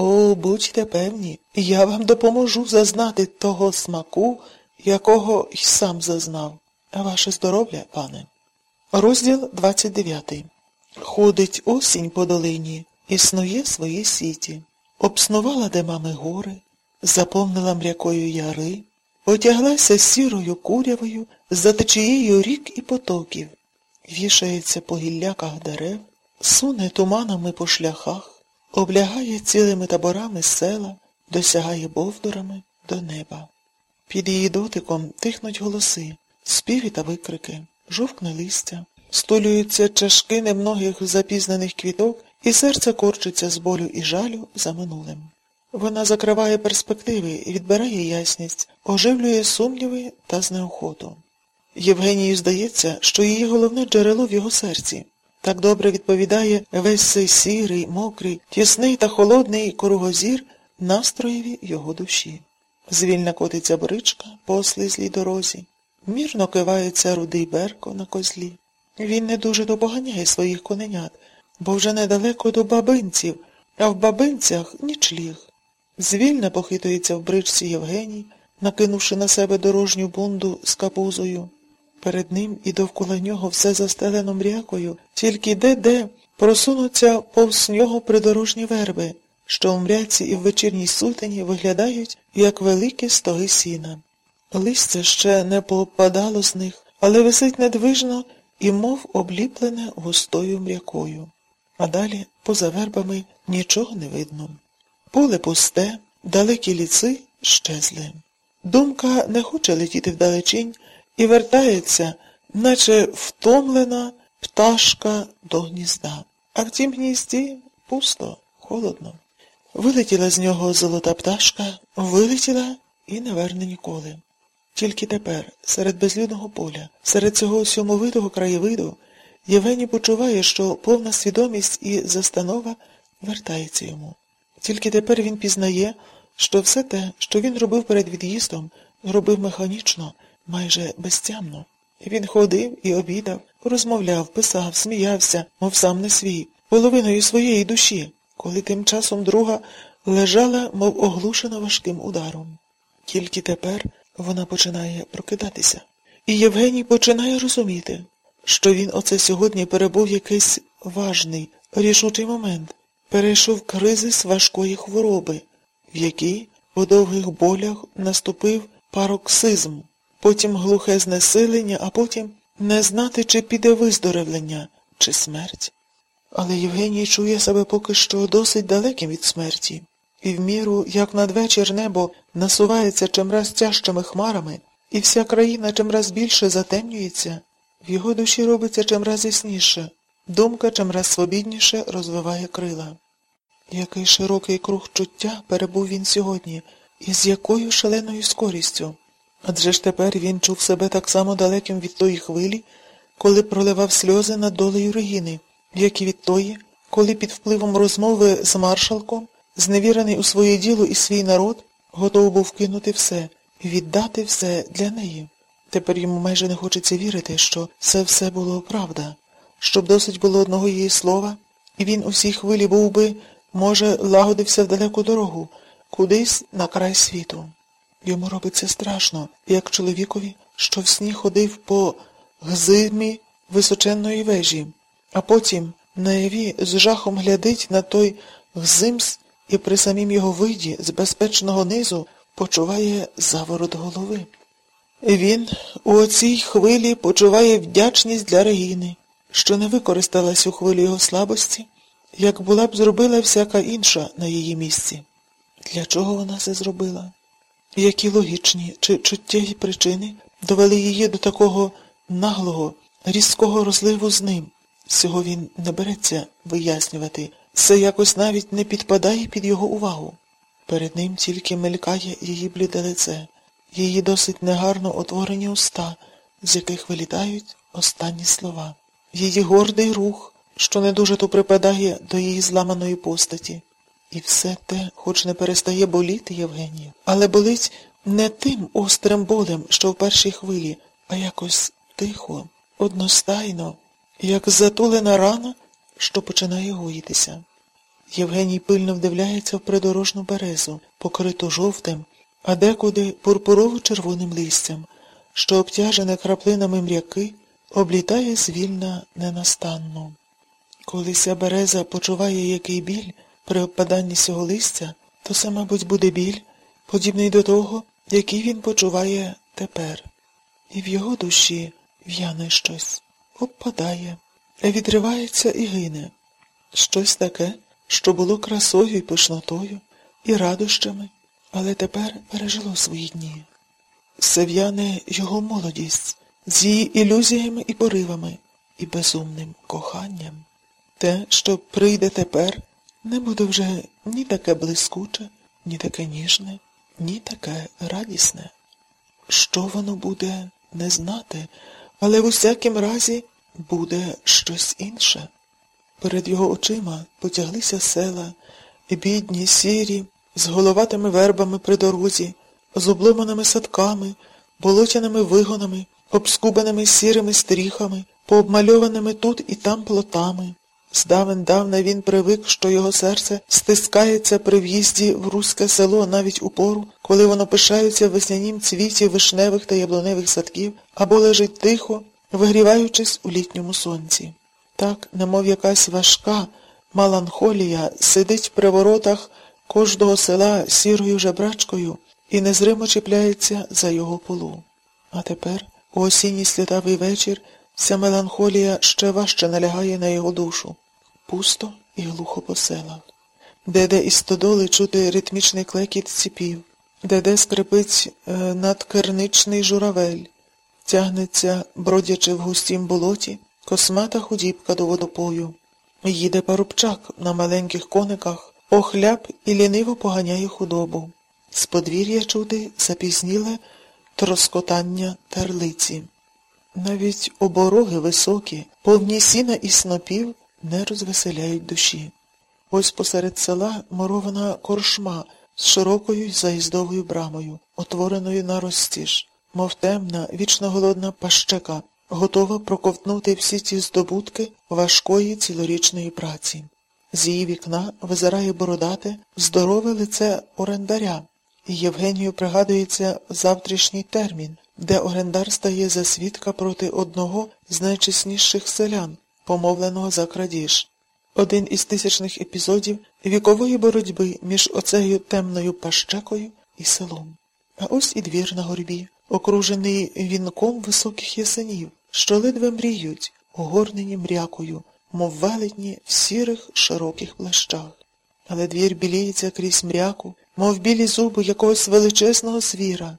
О, будьте певні, я вам допоможу зазнати того смаку, якого й сам зазнав. Ваше здоров'я, пане. Розділ 29. Ходить осінь по долині, існує свої сіті. Обснувала демами гори, заповнила мрякою яри, потяглася сірою курявою за течією рік і потоків, вішається по гілляках дерев, суне туманами по шляхах, облягає цілими таборами села, досягає бовдурами до неба. Під її дотиком тихнуть голоси, співи та викрики, жовкне листя, стулюються чашки немногих запізнених квіток, і серце корчиться з болю і жалю за минулим. Вона закриває перспективи, відбирає ясність, оживлює сумніви та знеохоту. Євгенію здається, що її головне джерело в його серці. Так добре відповідає весь цей сірий, мокрий, тісний та холодний кругозір настроєві його душі. Звільна котиться бричка по слизлій дорозі, мірно кивається рудий берко на козлі. Він не дуже допоганяє своїх коненят, бо вже недалеко до бабинців, а в бабинцях нічліг. Звільна похитується в бричці Євгеній, накинувши на себе дорожню бунду з капузою. Перед ним і довкола нього все застелено мрякою, тільки де-де просунуться повз нього придорожні верби, що в мряці і в вечірній сутені виглядають, як великі стоги сіна. Листя ще не попадало з них, але висить недвижно і мов обліплене густою мрякою. А далі, поза вербами, нічого не видно. Поле пусте, далекі ліци щезли. Думка не хоче летіти вдалечінь і вертається, наче втомлена пташка до гнізда. А в тім гнізді пусто, холодно. Вилетіла з нього золота пташка, вилетіла і не верне ніколи. Тільки тепер, серед безлюдного поля, серед цього сьомовитого краєвиду, Євгеній почуває, що повна свідомість і застанова вертається йому. Тільки тепер він пізнає, що все те, що він робив перед від'їздом, робив механічно, майже безтямно. Він ходив і обідав, розмовляв, писав, сміявся, мов сам не свій, половиною своєї душі, коли тим часом друга лежала, мов оглушена важким ударом. Тільки тепер вона починає прокидатися. І Євгеній починає розуміти, що він оце сьогодні перебув якийсь важний, рішучий момент, перейшов кризис важкої хвороби, в якій по довгих болях наступив пароксизм, потім глухе знесилення, а потім не знати, чи піде виздоровлення, чи смерть. Але Євгеній чує себе поки що досить далеким від смерті, і в міру, як надвечір небо насувається чимраз тяжчими хмарами, і вся країна чимраз більше затемнюється, в його душі робиться чимраз ясніше, думка чимраз свобідніше розвиває крила. Який широкий круг чуття перебув він сьогодні, і з якою шаленою скорістю. Адже ж тепер він чув себе так само далеким від тої хвилі, коли проливав сльози над долею Регіни, як і від тої, коли під впливом розмови з маршалком, зневірений у своє діло і свій народ, готов був кинути все, віддати все для неї. Тепер йому майже не хочеться вірити, що це все було правда, щоб досить було одного її слова, і він у цій хвилі був би, може, лагодився в далеку дорогу, кудись на край світу. Йому робиться страшно, як чоловікові, що в сні ходив по гзимі височенної вежі, а потім наяві з жахом глядить на той гзимс і при самім його виді з безпечного низу почуває заворот голови. Він у оцій хвилі почуває вдячність для Регіни, що не використалась у хвилі його слабості, як була б зробила всяка інша на її місці. Для чого вона це зробила? Які логічні чи чуттєві причини довели її до такого наглого, різкого розливу з ним? Цього він не береться вияснювати, це якось навіть не підпадає під його увагу. Перед ним тільки мелькає її бліде лице, її досить негарно отворені уста, з яких вилітають останні слова, її гордий рух, що не дуже то припадає до її зламаної постаті. І все те, хоч не перестає боліти Євгенію, але болить не тим острим болем, що в першій хвилі, а якось тихо, одностайно, як затулена рана, що починає гоїтися. Євгеній пильно вдивляється в придорожну березу, покриту жовтим, а декуди пурпурово-червоним листям, що обтяжене краплинами мряки, облітає звільна ненастанно. Коли ця береза почуває який біль при обпаданні цього листя, то це, мабуть, буде біль, подібний до того, який він почуває тепер. І в його душі в'яне щось, обпадає, відривається і гине. Щось таке, що було красою і пишнотою, і радощами, але тепер пережило свої дні. Це в'яне його молодість з її ілюзіями і поривами, і безумним коханням. Те, що прийде тепер, не буде вже ні таке блискуче, ні таке ніжне, ні таке радісне. Що воно буде, не знати, але в усякім разі буде щось інше. Перед його очима потяглися села, бідні, сірі, з головатими вербами при дорозі, з обломаними садками, болотяними вигонами, обскубаними сірими стріхами, пообмальованими тут і там плотами. Здавен давна він привик, що його серце стискається при в'їзді в руське село навіть у пору, коли воно пишається в веснянім цвіті вишневих та яблуневих садків або лежить тихо, вигріваючись у літньому сонці. Так, немов якась важка маланхолія сидить при воротах кожного села сірою жебрачкою і незримо чіпляється за його полу. А тепер, у осінній слідавий вечір, Вся меланхолія ще важче налягає на його душу. Пусто і глухо по селах. Де-де із стодоли чути ритмічний клекіт ціпів, де-де скрипить е, надкерничний журавель, тягнеться, бродячи в густім болоті, космата худібка до водопою. Їде парубчак на маленьких кониках, охляб і ліниво поганяє худобу. З подвір'я чути запізніле троскотання терлиці. Навіть обороги високі, повні сіна і снопів не розвеселяють душі. Ось посеред села морована коршма з широкою заїздовою брамою, отвореною на розтіж, мов темна, вічно голодна пащека, готова проковтнути всі ті здобутки важкої цілорічної праці. З її вікна визирає бородате, здорове лице орендаря, і Євгенію пригадується завтрашній термін де орендар стає за свідка проти одного з найчесніших селян, помовленого за крадіж. Один із тисячних епізодів вікової боротьби між оцею темною пащекою і селом. А ось і двір на горбі, окружений вінком високих ясенів, що ледве мріють, огорнені мрякою, мов велетні в сірих широких плащах. Але двір біліється крізь мряку, мов білі зуби якогось величезного звіра,